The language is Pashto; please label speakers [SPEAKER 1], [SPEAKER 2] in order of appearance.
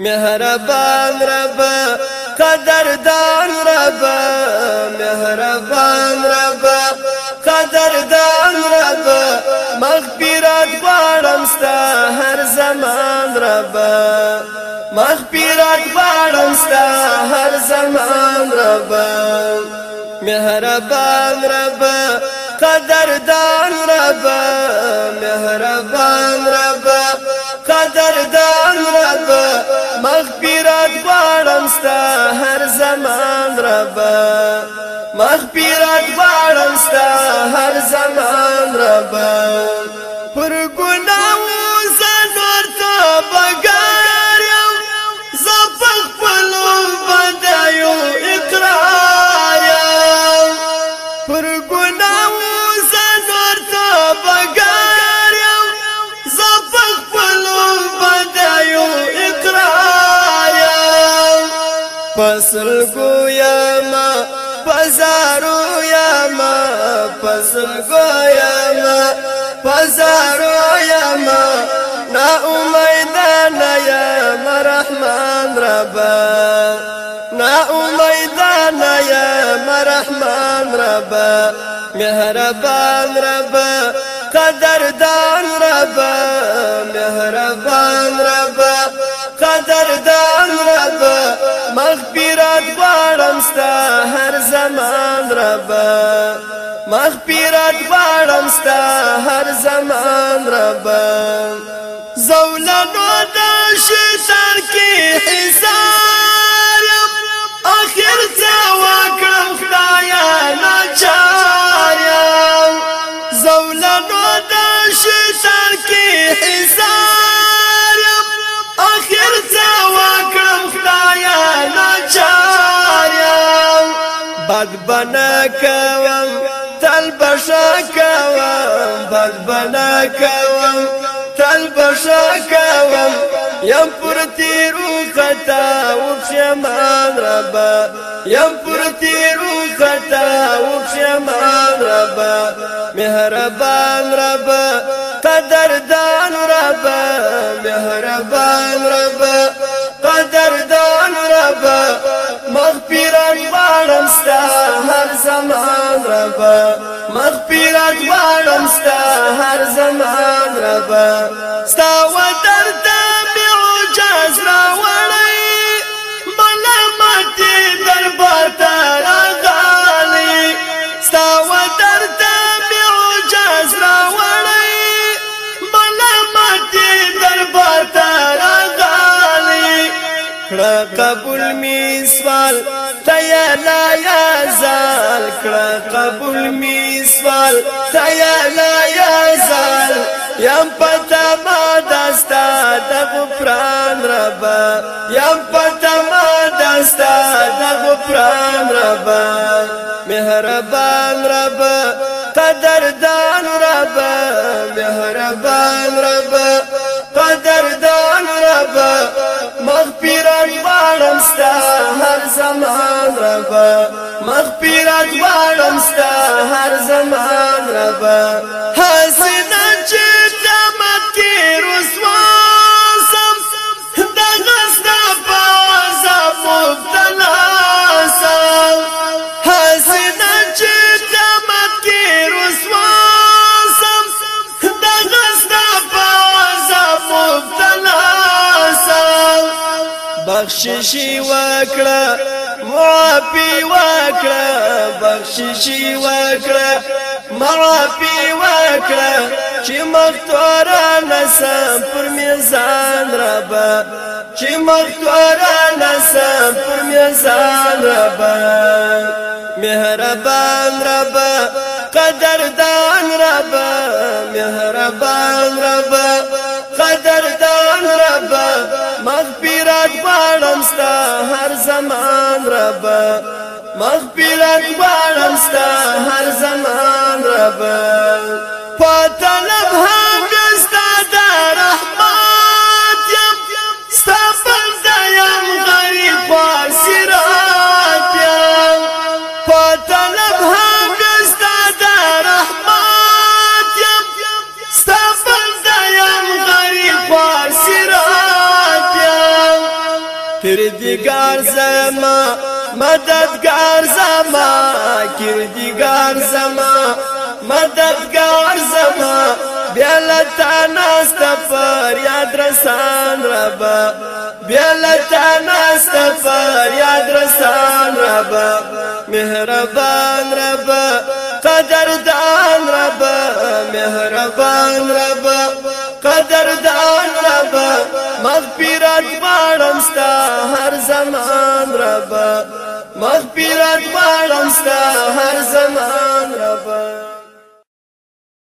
[SPEAKER 1] مهربان رب قدردان رب مهربان رب قدردان رب مغفرت غواړم ستا هر زمان رب مغفرت غواړم ستا هر زمان رب مهربان رب قدردان رب مهربان رب رب مغفرت غواړم ستا هر زمان رب پسل گویا ما پزارو یا ما پسل گویا ما پزارو یا ما نا امیدان یا مرحمان ربا نا امیدان یا مرحمان ربا مهربان ربا قدردان ربا غواړم ستا هر زمان رب مغفرت غواړم ستا هر زمان رب زولنو د شیطان کې حساب بنا کوم تل بشا کوم بد بنا کوم تل بشا کوم یم پر تیرو خطا او پشمان ربا یم پر تیرو خطا او پشمان ربا مهربان ربا قدردان ربا مهربان ربا قدردان ربا مغفران بارم ستا زمان ربا مغفرت غواړم ستا هر زمان ربا ستا وتر تابع جاز را وړي ملامت دربار ته راغلي ستا وتر تابع جاز را وړي ملامت دربار ته راغلي کړه قبول می سوال تیا لا یا زال کړه قبول می سوال تیا لا یا زال یم پتا ما دستا د غفران رب یم پتا ما دستا د غفران رب مهربان رب قدردان رب مهربان رب قدردان رب مغفران غواړم ستا هر زمان زمان ربا مغفرت غواړم ستا هر زمان ربا حسنا چې قامت کې رسوا سم د غستا پاز مبتلا سم حسنا چې قامت کې رسوا سم د غستا پاز مبتلا سم بخششي وکړه مرافي وكرة بخششي واكرا مرافي وكرة چې مختورا نسم پر رابا ربا مختورا مختوره نسم رابا مهربان رابا قدردان رابا مهربان رابا مغفرت غواړم ستا هر زمان رب مغفرت غواړم ستا هر زمان رب پاتا کردگار زما مددگار زما کردگار زما مددگار زما بیلتا ناست پر یاد رسان ربا بیلتا ناست پر یاد رسان ربا مهربان ربا قدردان ربا مهربان ربا قدردان ربا مغفرت غواړم ستا هر زمان ربا مغفرت غواړم ستا هر زمان ربا